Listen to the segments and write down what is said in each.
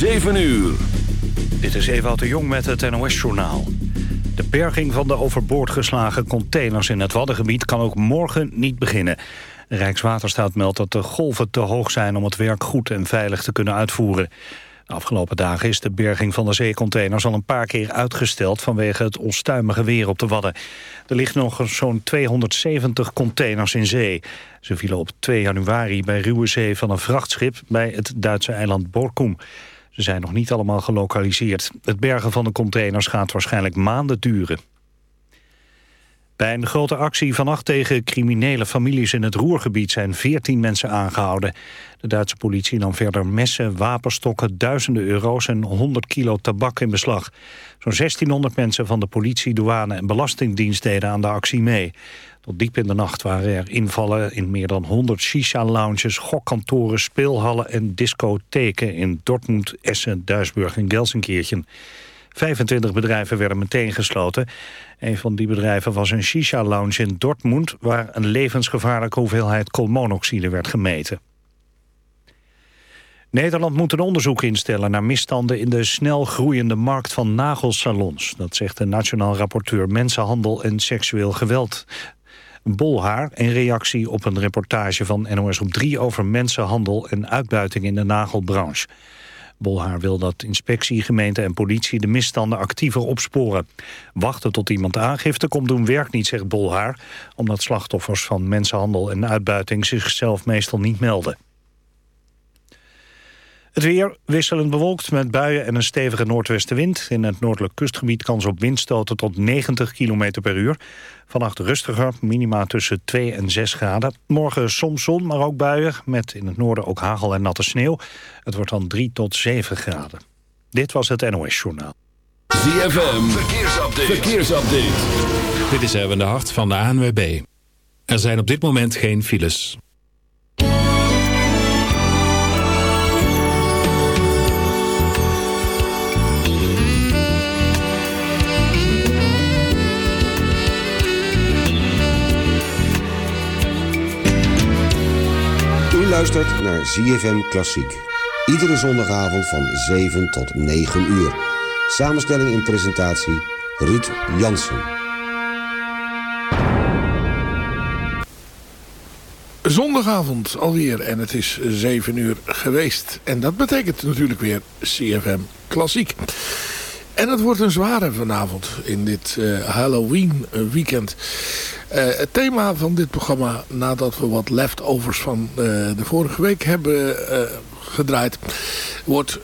7 uur. Dit is Ewout de Jong met het NOS-journaal. De berging van de overboord geslagen containers in het Waddengebied... kan ook morgen niet beginnen. Rijkswaterstaat meldt dat de golven te hoog zijn... om het werk goed en veilig te kunnen uitvoeren. De afgelopen dagen is de berging van de zeecontainers al een paar keer uitgesteld vanwege het onstuimige weer op de Wadden. Er ligt nog zo'n 270 containers in zee. Ze vielen op 2 januari bij Ruwe Zee van een vrachtschip bij het Duitse eiland Borkum. Ze zijn nog niet allemaal gelokaliseerd. Het bergen van de containers gaat waarschijnlijk maanden duren. Bij een grote actie vannacht tegen criminele families in het Roergebied zijn 14 mensen aangehouden. De Duitse politie nam verder messen, wapenstokken, duizenden euro's en 100 kilo tabak in beslag. Zo'n 1600 mensen van de politie, douane en belastingdienst deden aan de actie mee. Tot diep in de nacht waren er invallen in meer dan 100 shisha-lounges, gokkantoren, speelhallen en discotheken in Dortmund, Essen, Duisburg en Gelsenkirchen. 25 bedrijven werden meteen gesloten. Een van die bedrijven was een shisha-lounge in Dortmund... waar een levensgevaarlijke hoeveelheid koolmonoxide werd gemeten. Nederland moet een onderzoek instellen naar misstanden in de snel groeiende markt van nagelsalons. Dat zegt de nationaal rapporteur Mensenhandel en Seksueel Geweld. Bolhaar in reactie op een reportage van NOS op 3 over mensenhandel en uitbuiting in de nagelbranche. Bolhaar wil dat inspectie, gemeente en politie de misstanden actiever opsporen. Wachten tot iemand aangifte komt doen werkt niet, zegt Bolhaar... omdat slachtoffers van mensenhandel en uitbuiting zichzelf meestal niet melden. Het weer wisselend bewolkt met buien en een stevige noordwestenwind. In het noordelijk kustgebied kans op windstoten tot 90 km per uur. Vannacht rustiger, minima tussen 2 en 6 graden. Morgen soms zon, maar ook buien, met in het noorden ook hagel en natte sneeuw. Het wordt dan 3 tot 7 graden. Dit was het NOS Journaal. ZFM, verkeersupdate. verkeersupdate. Dit is even de hart van de ANWB. Er zijn op dit moment geen files. Luistert naar ZFM Klassiek. Iedere zondagavond van 7 tot 9 uur. Samenstelling en presentatie Ruud Jansen. Zondagavond alweer en het is 7 uur geweest. En dat betekent natuurlijk weer CFM Klassiek. En het wordt een zware vanavond in dit uh, Halloween weekend. Uh, het thema van dit programma, nadat we wat leftovers van uh, de vorige week hebben gedraaid, wordt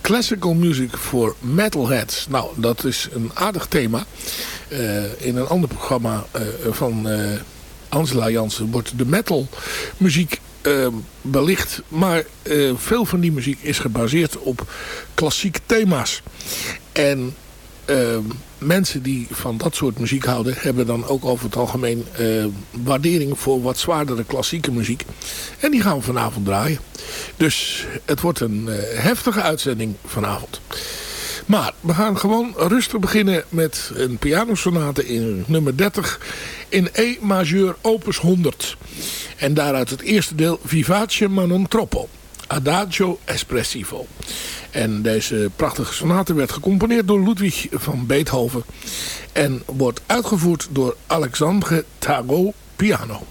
classical music for metalheads. Nou, dat is een aardig thema. in een ander programma van Angela Jansen wordt de metal muziek belicht. Maar veel van die muziek is gebaseerd op klassieke thema's. En uh, mensen die van dat soort muziek houden... hebben dan ook over het algemeen uh, waardering voor wat zwaardere klassieke muziek. En die gaan we vanavond draaien. Dus het wordt een uh, heftige uitzending vanavond. Maar we gaan gewoon rustig beginnen met een pianosonate in nummer 30... in E majeur opus 100. En daaruit het eerste deel Vivace ma non troppo. Adagio espressivo. En deze prachtige sonate werd gecomponeerd door Ludwig van Beethoven. En wordt uitgevoerd door Alexandre Tarot piano.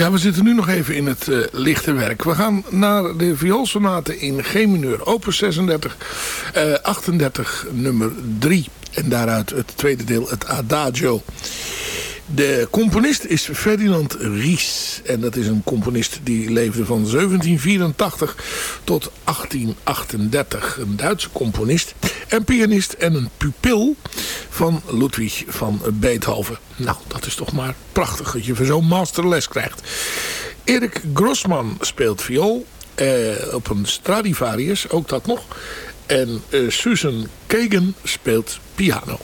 Ja, we zitten nu nog even in het uh, lichte werk. We gaan naar de vioolsonate in G mineur, opus 36, uh, 38, nummer 3. En daaruit het tweede deel, het Adagio. De componist is Ferdinand Ries. En dat is een componist die leefde van 1784 tot 1838. Een Duitse componist en pianist en een pupil van Ludwig van Beethoven. Nou, dat is toch maar prachtig dat je voor zo'n masterles krijgt. Erik Grossman speelt viool eh, op een Stradivarius, ook dat nog. En eh, Susan Kagan speelt piano.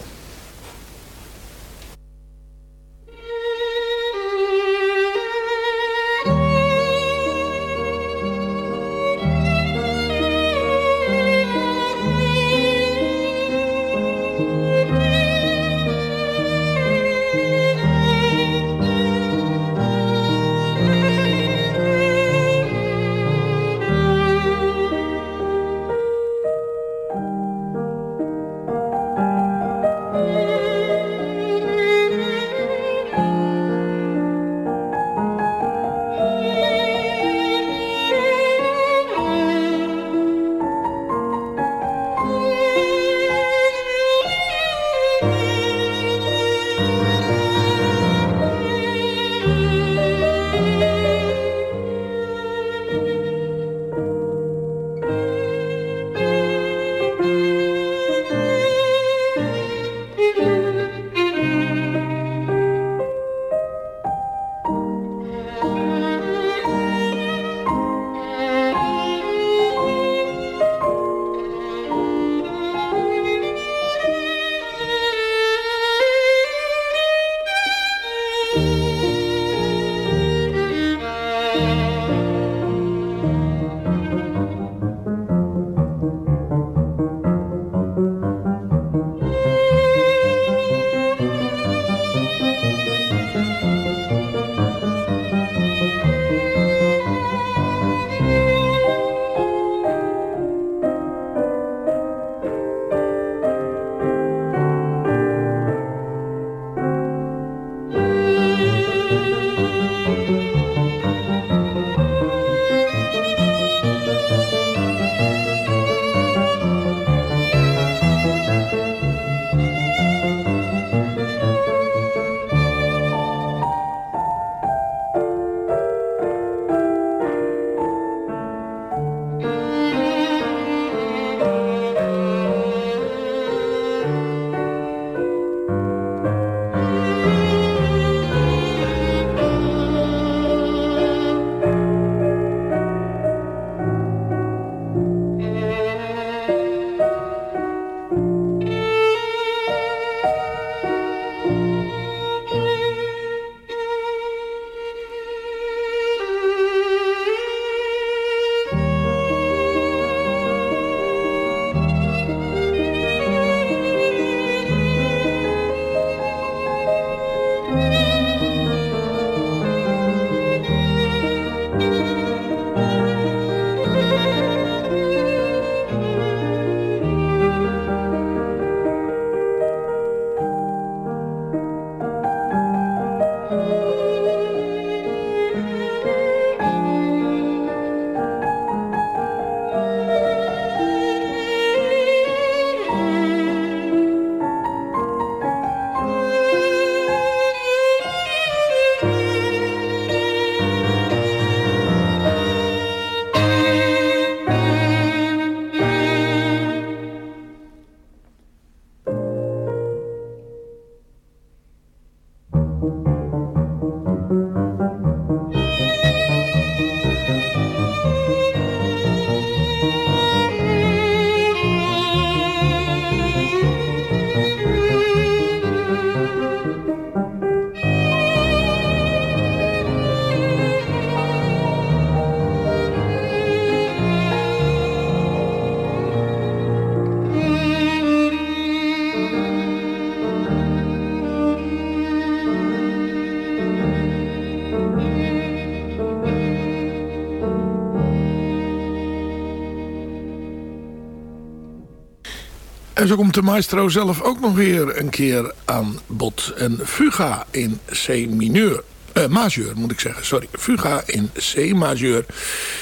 Zo komt de maestro zelf ook nog weer een keer aan bod. Een fuga in C mineur. Uh, majeur moet ik zeggen, sorry. Fuga in C majeur.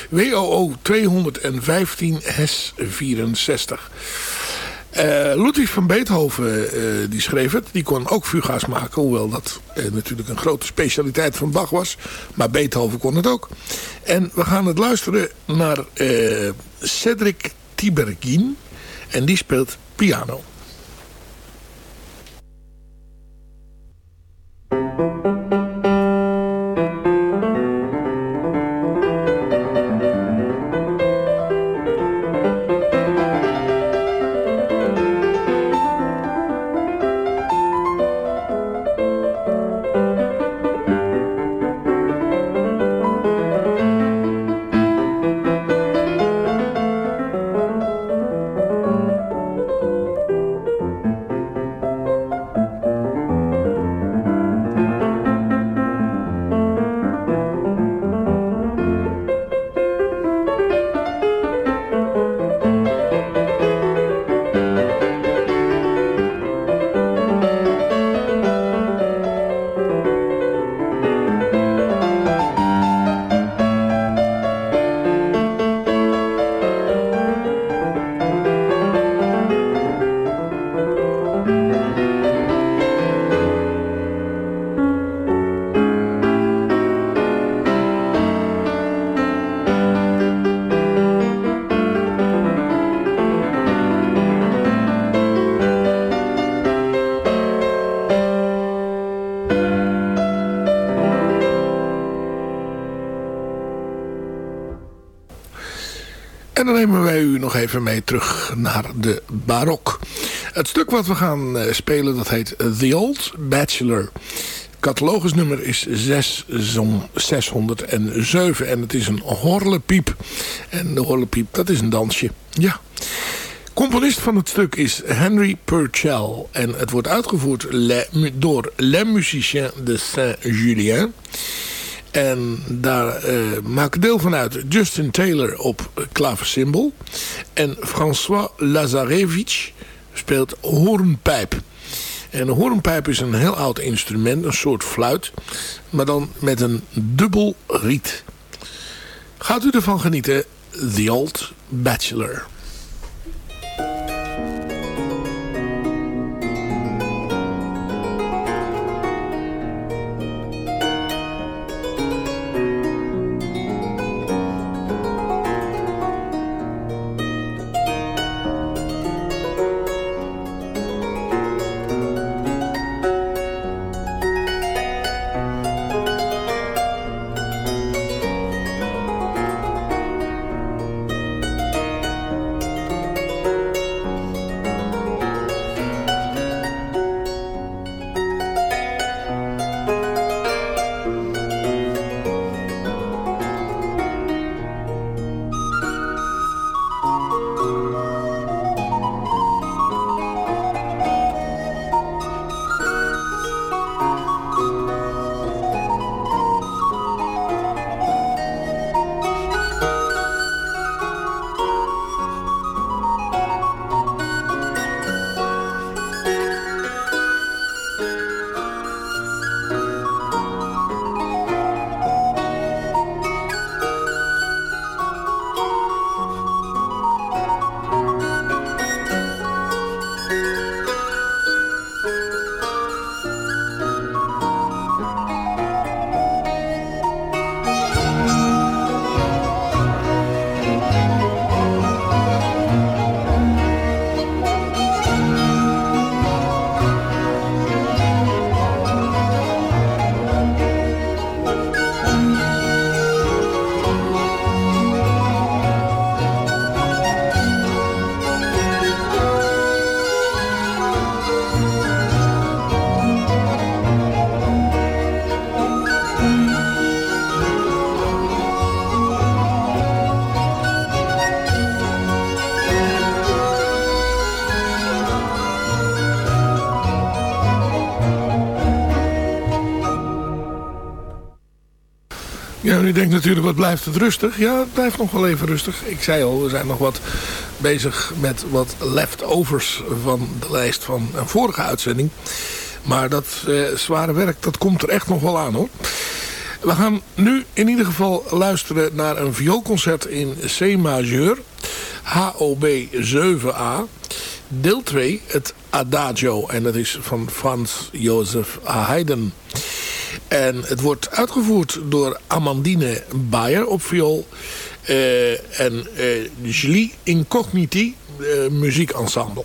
WOO 215 HES 64. Uh, Ludwig van Beethoven uh, die schreef het. Die kon ook fuga's maken. Hoewel dat uh, natuurlijk een grote specialiteit van Bach was. Maar Beethoven kon het ook. En we gaan het luisteren naar Cedric Tiberghien. En die speelt piano. Even mee terug naar de barok. Het stuk wat we gaan eh, spelen dat heet The Old Bachelor. Catalogusnummer is 607 en het is een horlepiep. En de horlepiep, dat is een dansje. Ja. Componist van het stuk is Henry Purcell. En het wordt uitgevoerd door Les Musiciens de Saint-Julien. En daar uh, maken deel van uit Justin Taylor op klaversymbol. En François Lazarevich speelt hoornpijp. En een hoornpijp is een heel oud instrument, een soort fluit. Maar dan met een dubbel riet. Gaat u ervan genieten? The Old Bachelor. U denkt natuurlijk, wat blijft het rustig? Ja, het blijft nog wel even rustig. Ik zei al, we zijn nog wat bezig met wat leftovers van de lijst van een vorige uitzending. Maar dat eh, zware werk, dat komt er echt nog wel aan hoor. We gaan nu in ieder geval luisteren naar een vioolconcert in C majeur. HOB 7a. Deel 2, het Adagio. En dat is van Frans Jozef Haydn. En het wordt uitgevoerd door Amandine Bayer op viool. Uh, en uh, Julie Incogniti, uh, muziekensemble.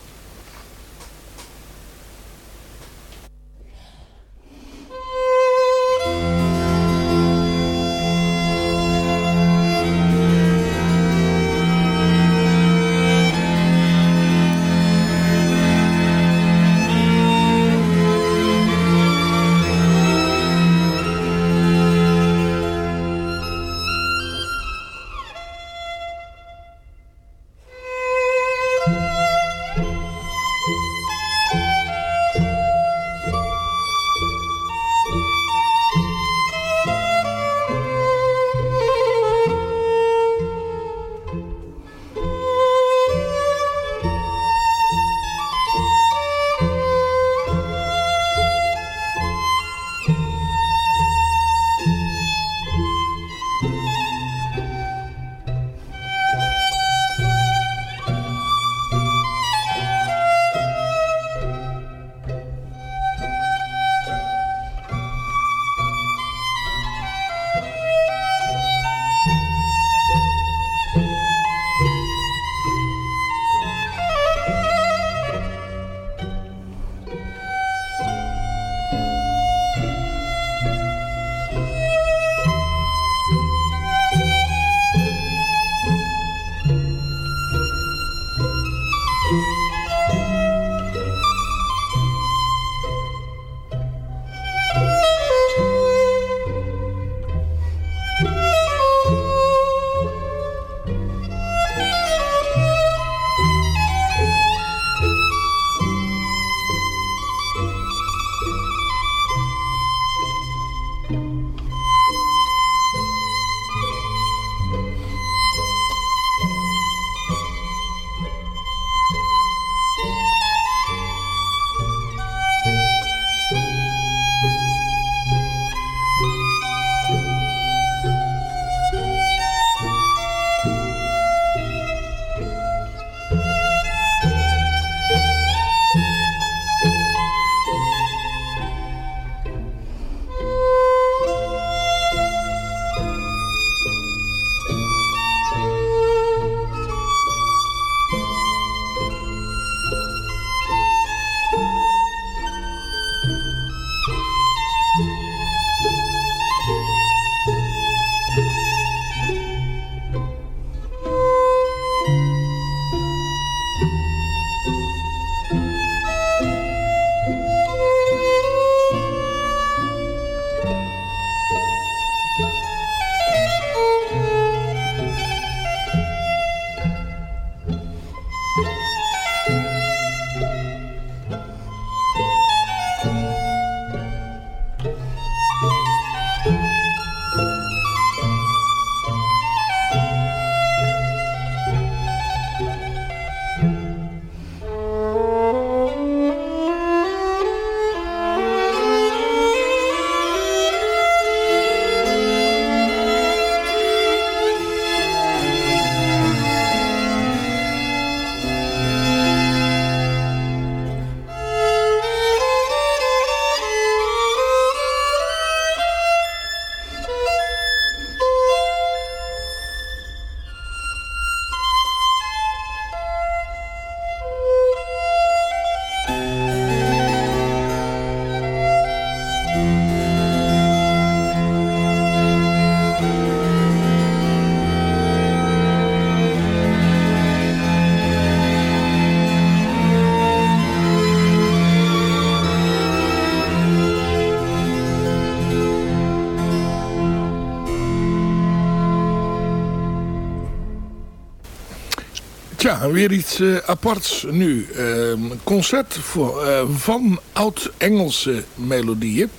Ja, weer iets uh, aparts nu. Uh, concert voor, uh, van oud-Engelse melodieën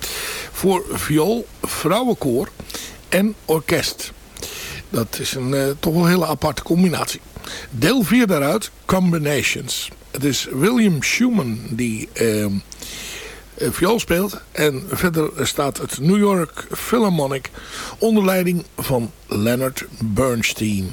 voor viool, vrouwenkoor en orkest. Dat is een uh, toch wel hele aparte combinatie. Deel 4 daaruit, Combinations. Het is William Schumann die ehm, viool speelt. En verder staat het New York Philharmonic onder leiding van Leonard Bernstein.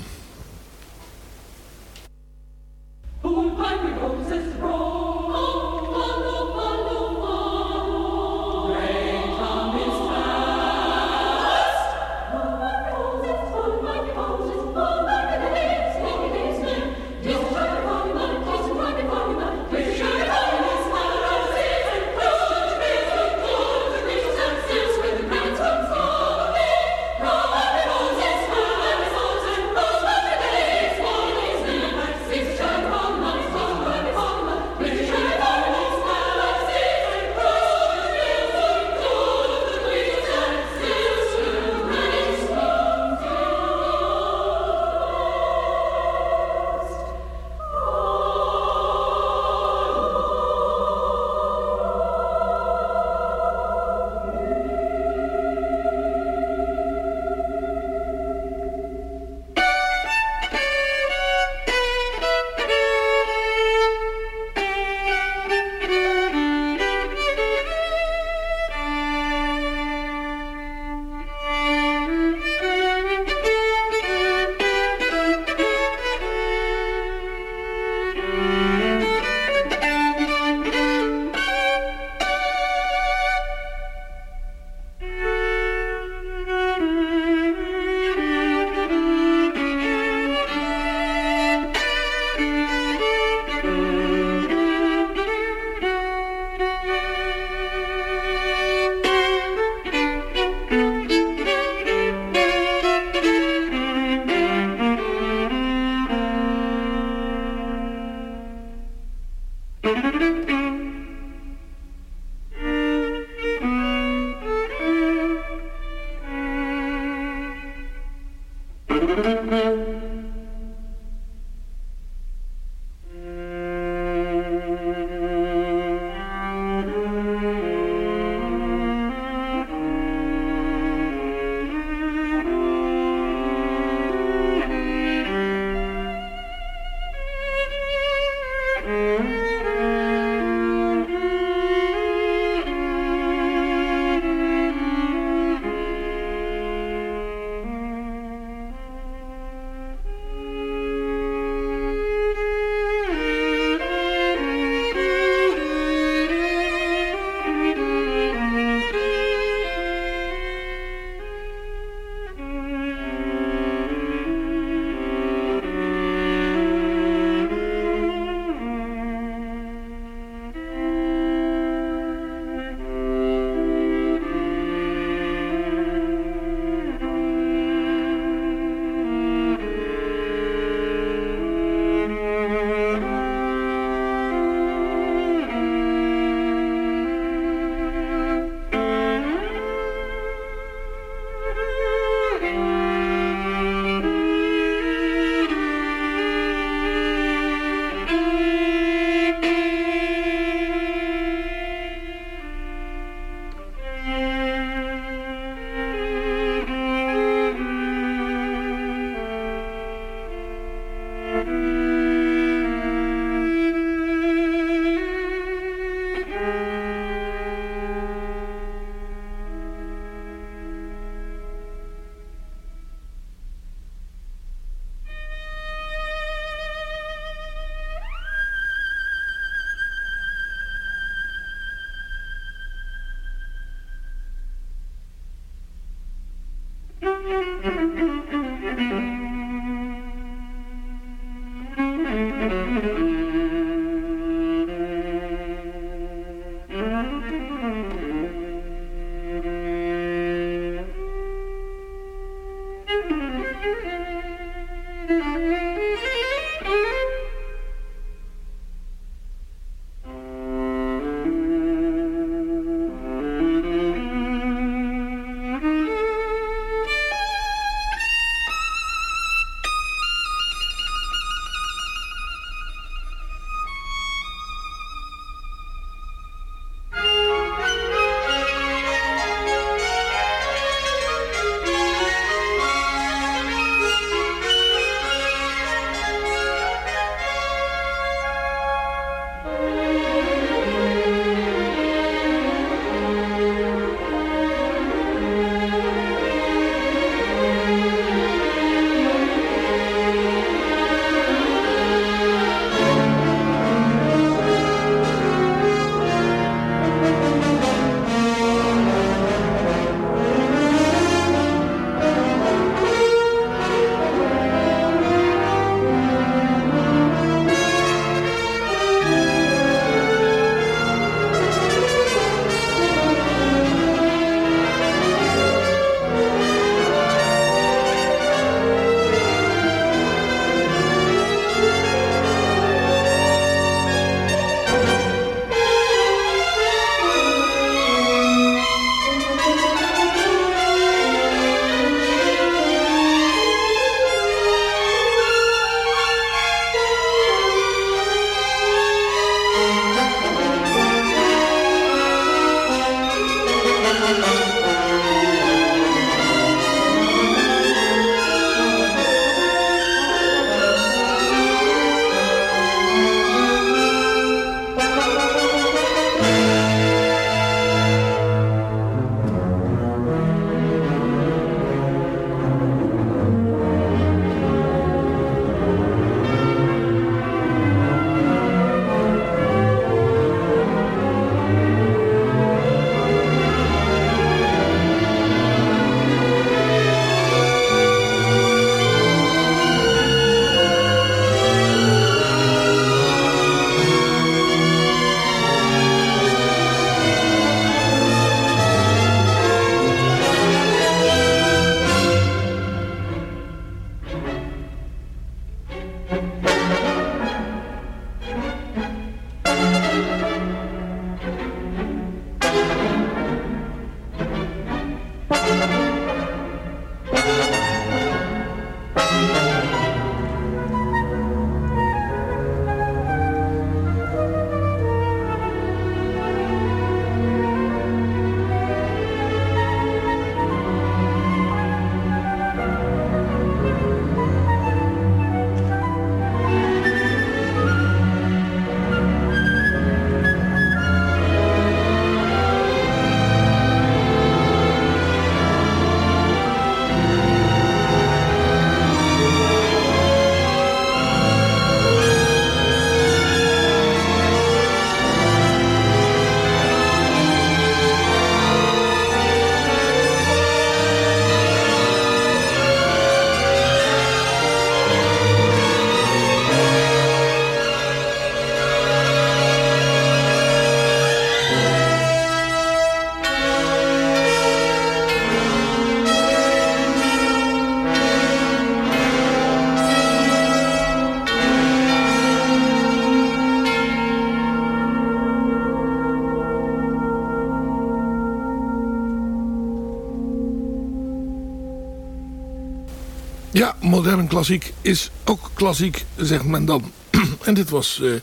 Modern klassiek is ook klassiek, zegt men dan. en dit was uh,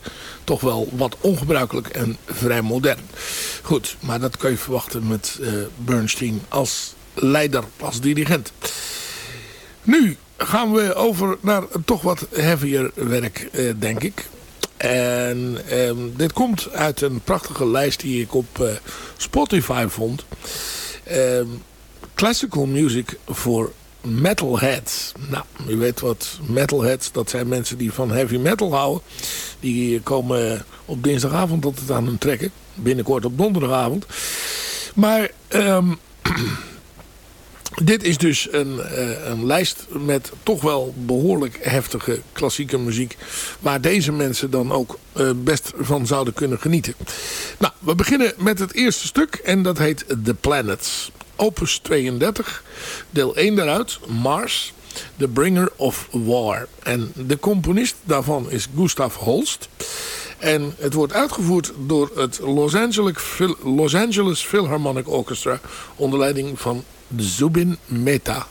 toch wel wat ongebruikelijk en vrij modern. Goed, maar dat kun je verwachten met uh, Bernstein als leider, als dirigent. Nu gaan we over naar toch wat heavier werk, uh, denk ik. En um, dit komt uit een prachtige lijst die ik op Spotify vond. Um, classical music for metalheads. Nou, u weet wat metalheads, dat zijn mensen die van heavy metal houden. Die komen op dinsdagavond altijd aan hun trekken. Binnenkort op donderdagavond. Maar um, dit is dus een, uh, een lijst met toch wel behoorlijk heftige klassieke muziek. Waar deze mensen dan ook uh, best van zouden kunnen genieten. Nou, we beginnen met het eerste stuk en dat heet The Planets opus 32, deel 1 daaruit, Mars, The Bringer of War. En de componist daarvan is Gustav Holst. En het wordt uitgevoerd door het Los Angeles, Los Angeles Philharmonic Orchestra onder leiding van Zubin Mehta.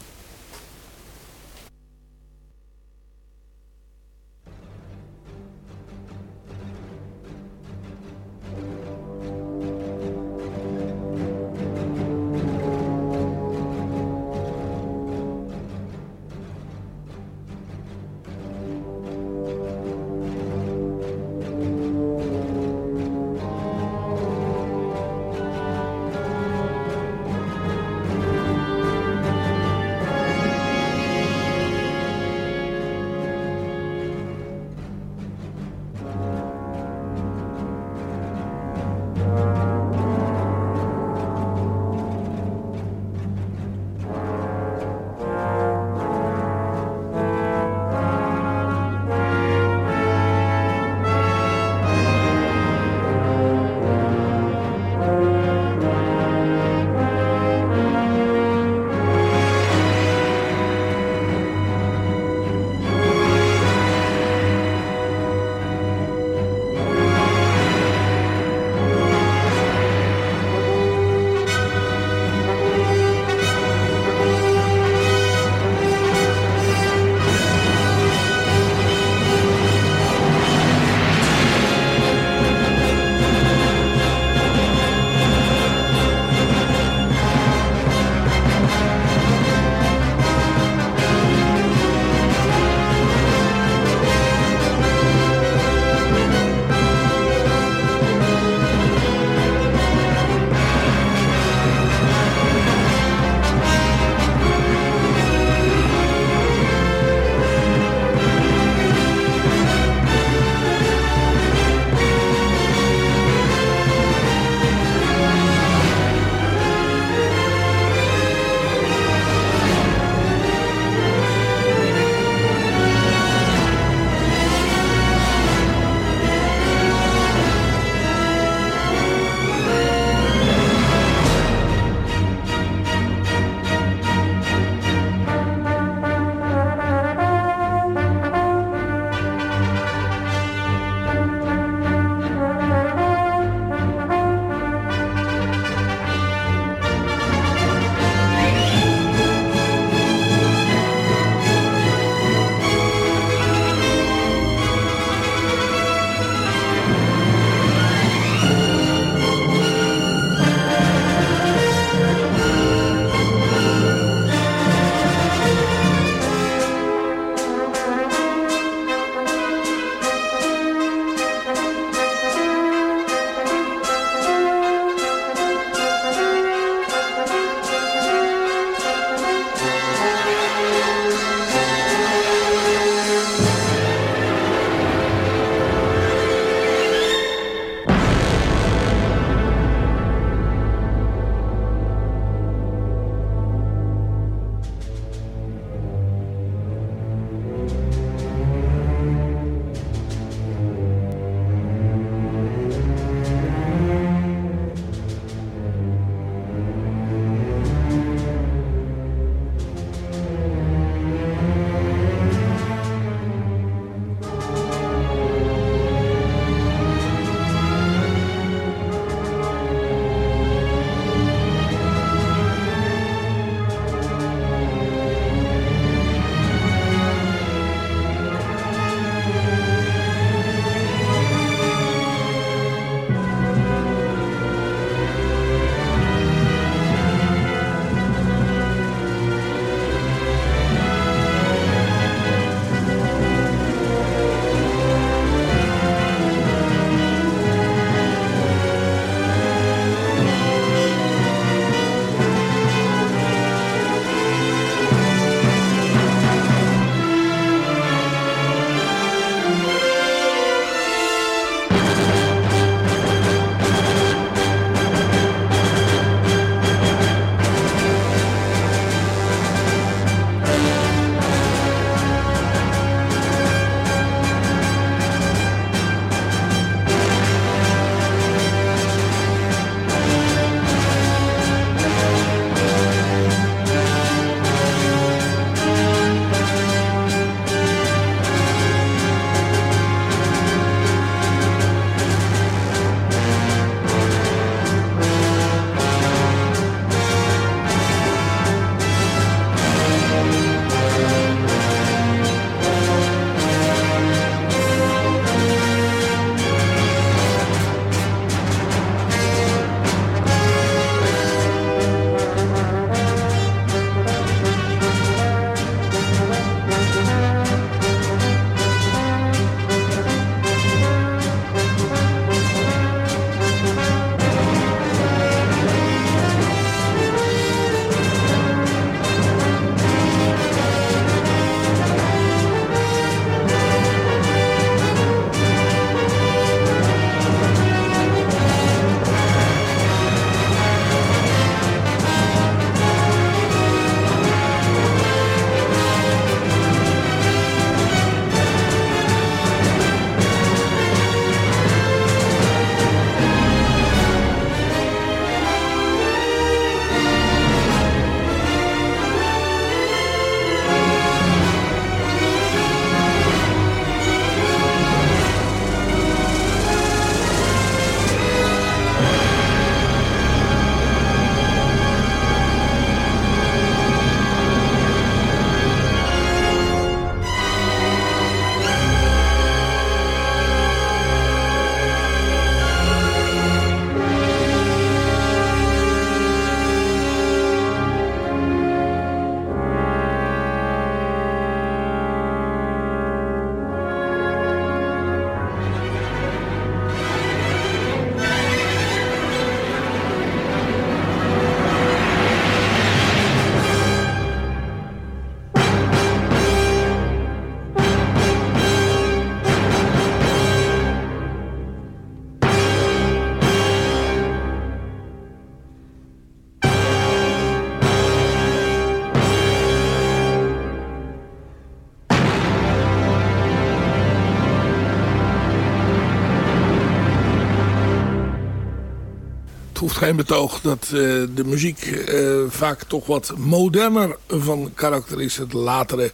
Hoeft geen betoog dat uh, de muziek uh, vaak toch wat moderner van karakter is. Het latere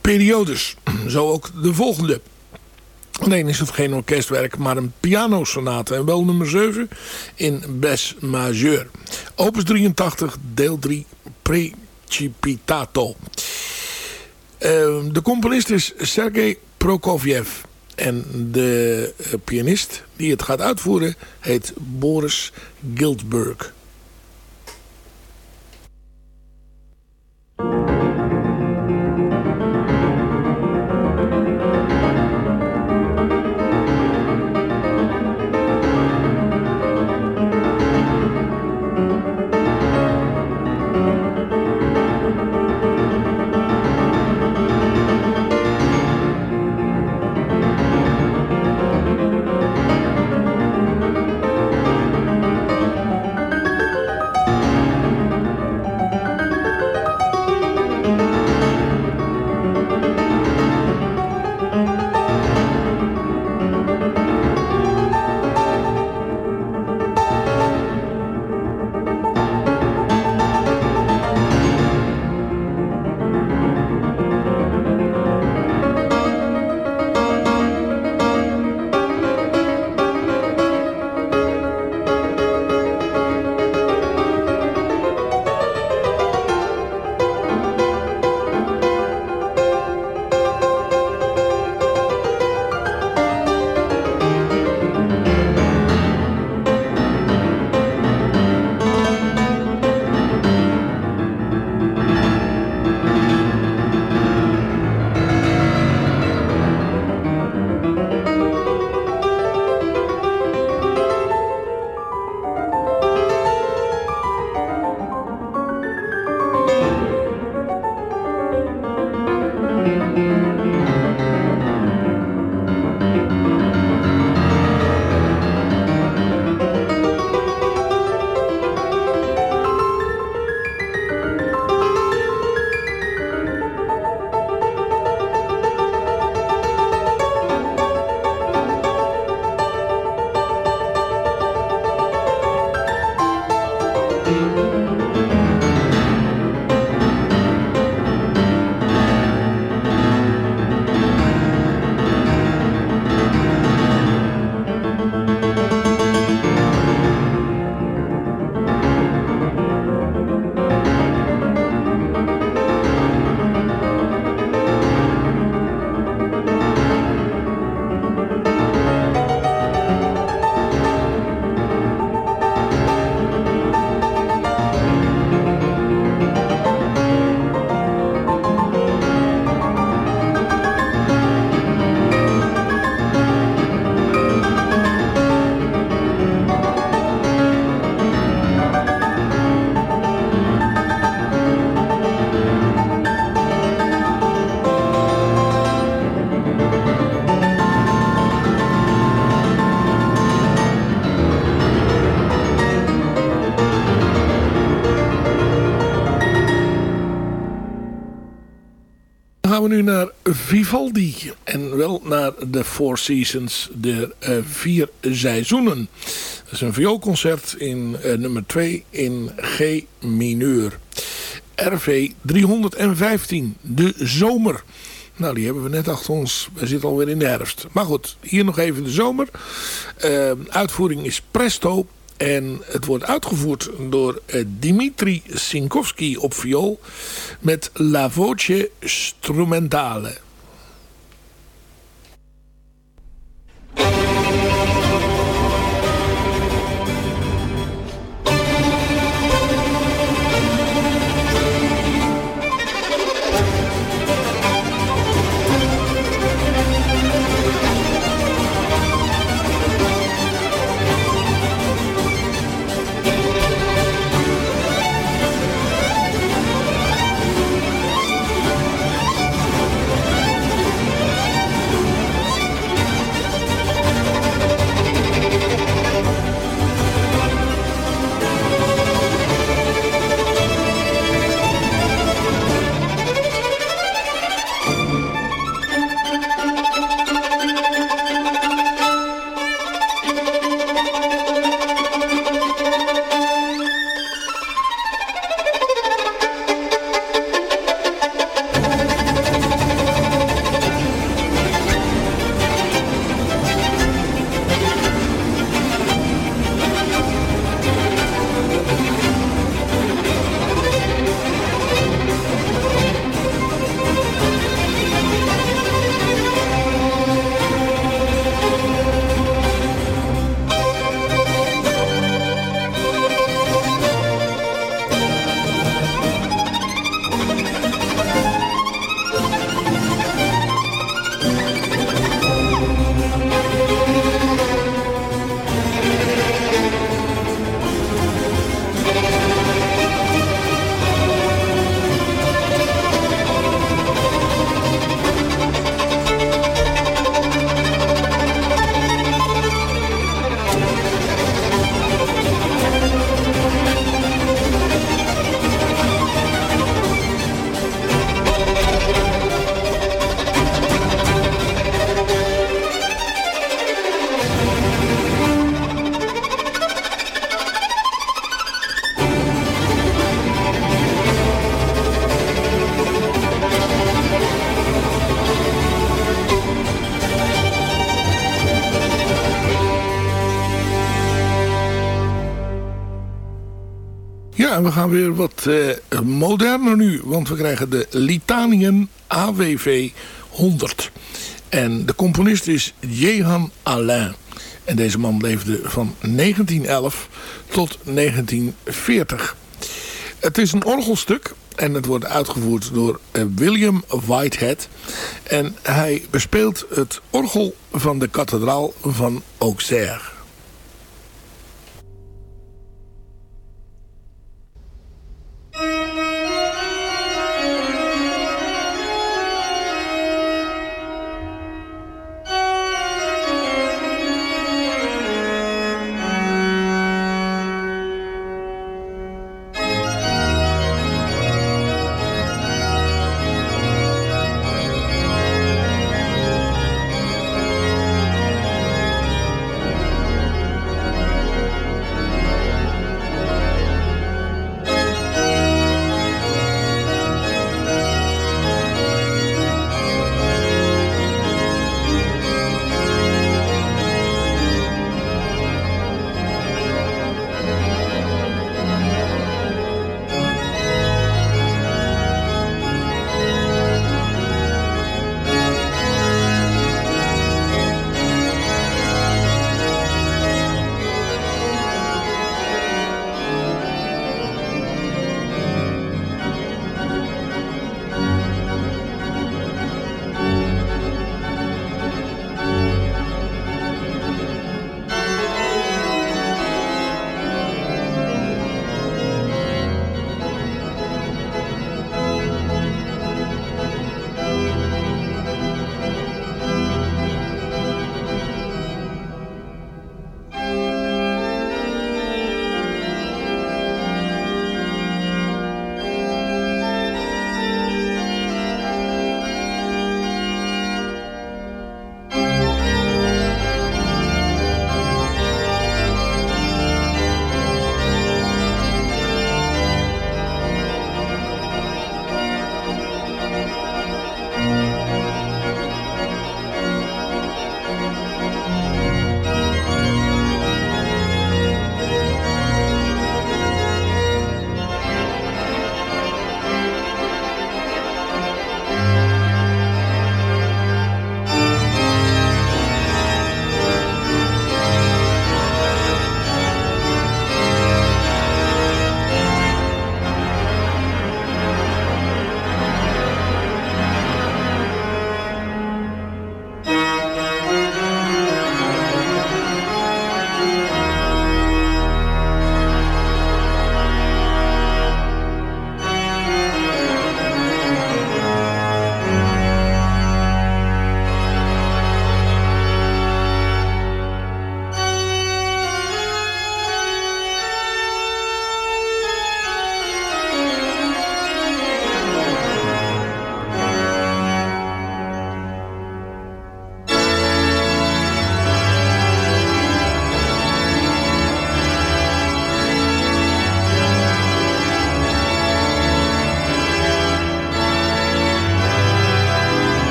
periodes. Zo ook de volgende. Alleen is het geen orkestwerk, maar een pianosonate. En wel nummer 7 in Bes Majeur. Opus 83, deel 3, Precipitato. Uh, de componist is Sergei Prokofjev. En de uh, pianist die het gaat uitvoeren heet Boris Giltberg. Naar Vivaldi. En wel naar de Four Seasons, de uh, vier seizoenen. Dat is een vioolconcert in uh, nummer 2 in G mineur. RV 315, de zomer. Nou, die hebben we net achter ons. We zitten alweer in de herfst. Maar goed, hier nog even de zomer. Uh, uitvoering is Presto. En het wordt uitgevoerd door uh, Dimitri Sinkowski op viool met La Voce Strumentale. We gaan weer wat uh, moderner nu. Want we krijgen de Litanium AWV 100. En de componist is Jehan Alain. En deze man leefde van 1911 tot 1940. Het is een orgelstuk en het wordt uitgevoerd door eh, William Whitehead. En hij bespeelt het orgel van de kathedraal van Auxerre.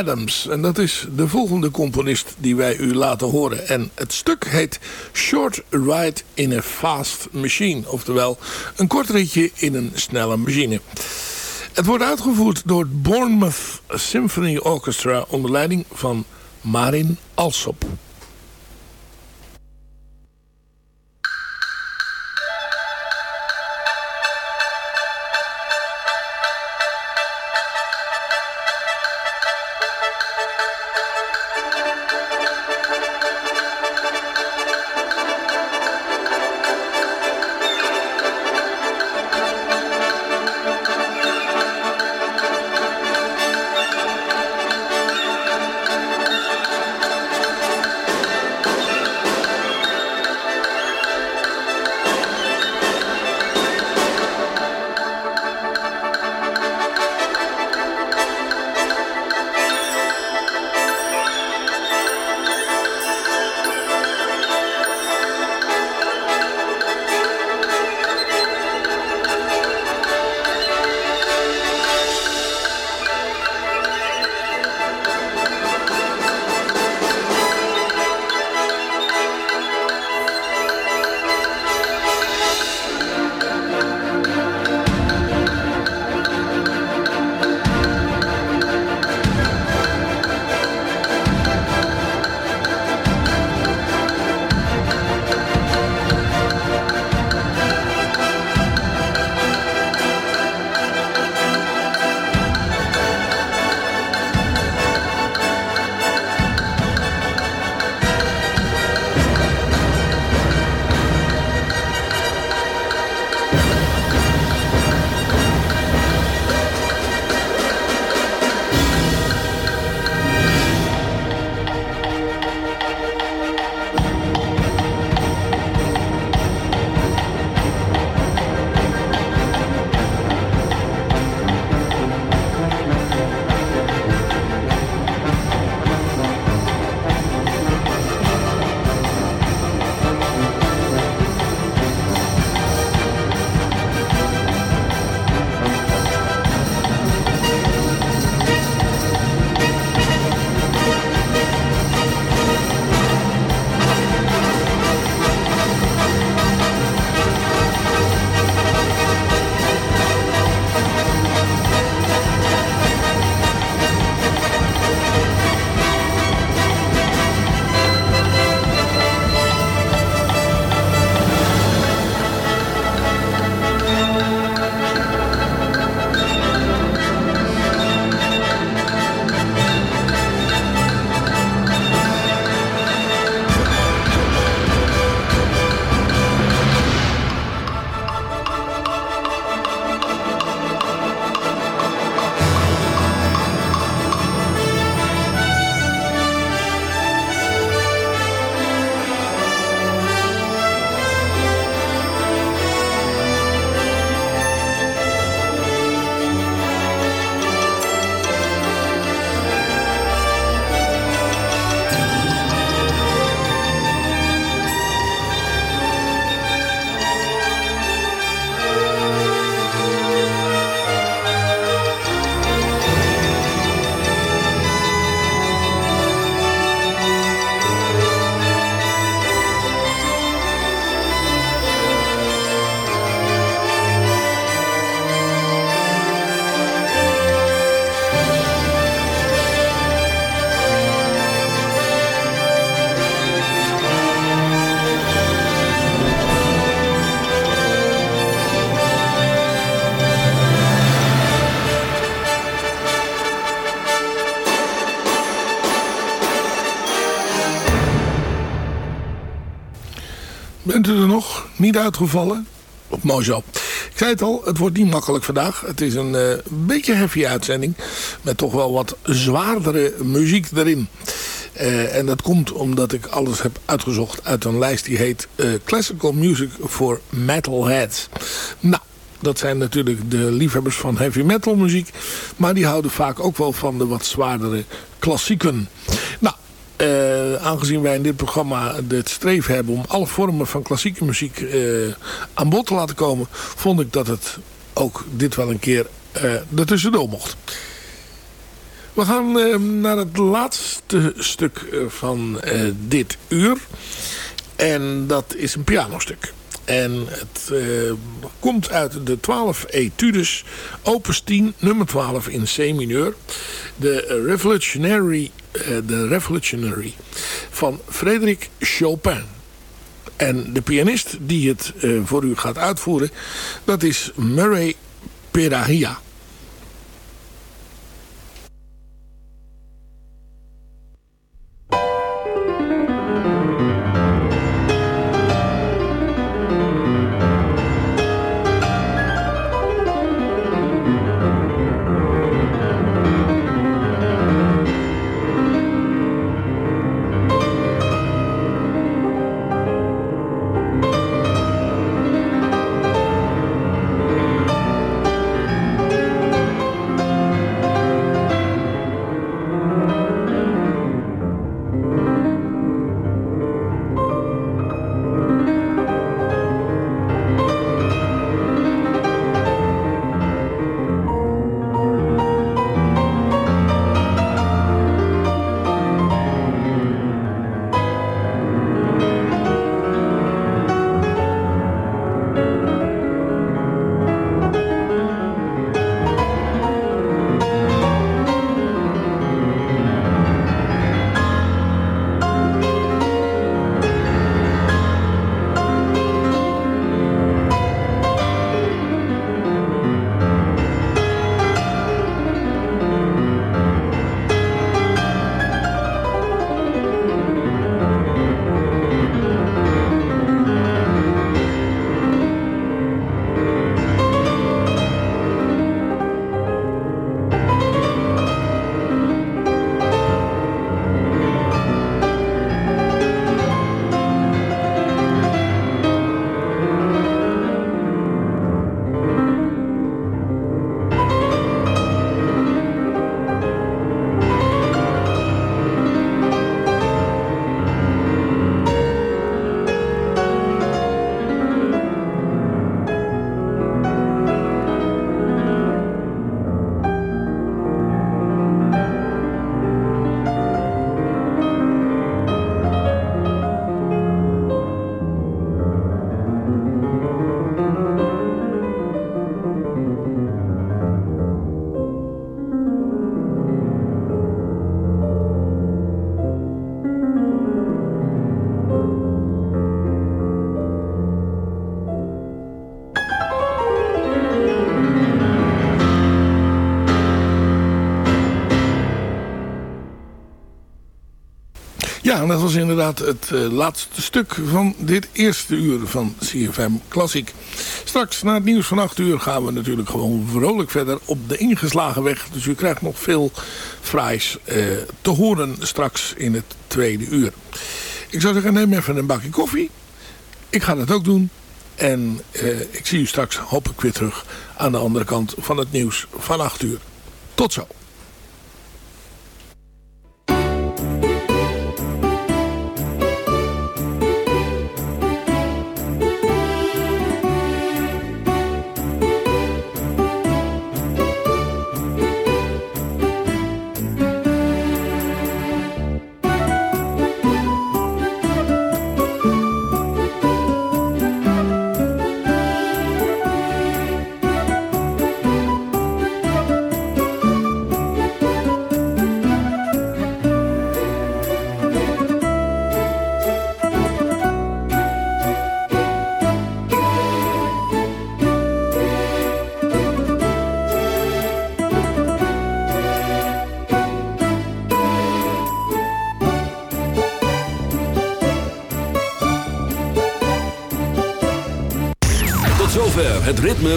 Adams. En dat is de volgende componist die wij u laten horen. En het stuk heet Short Ride in a Fast Machine. Oftewel, een kort ritje in een snelle machine. Het wordt uitgevoerd door het Bournemouth Symphony Orchestra onder leiding van Marin Alsop. Niet uitgevallen? Op Mojo. Ik zei het al, het wordt niet makkelijk vandaag. Het is een uh, beetje heavy uitzending. Met toch wel wat zwaardere muziek erin. Uh, en dat komt omdat ik alles heb uitgezocht uit een lijst die heet uh, Classical Music for Metalheads. Nou, dat zijn natuurlijk de liefhebbers van heavy metal muziek. Maar die houden vaak ook wel van de wat zwaardere klassieken. Nou, uh, aangezien wij in dit programma het streven hebben om alle vormen van klassieke muziek uh, aan bod te laten komen, vond ik dat het ook dit wel een keer uh, ertussendoor mocht. We gaan naar het laatste stuk van dit uur. En dat is een pianostuk. En het komt uit de 12 etudes, opus 10, nummer 12 in C-mineur. De Revolutionary, de Revolutionary van Frédéric Chopin. En de pianist die het uh, voor u gaat uitvoeren, dat is Murray Perahia. Ja, dat was inderdaad het uh, laatste stuk van dit eerste uur van CFM Klassiek. Straks na het nieuws van 8 uur gaan we natuurlijk gewoon vrolijk verder op de ingeslagen weg. Dus u krijgt nog veel fraais uh, te horen straks in het tweede uur. Ik zou zeggen, neem even een bakje koffie. Ik ga dat ook doen. En uh, ik zie u straks, hoop ik, weer terug aan de andere kant van het nieuws van 8 uur. Tot zo.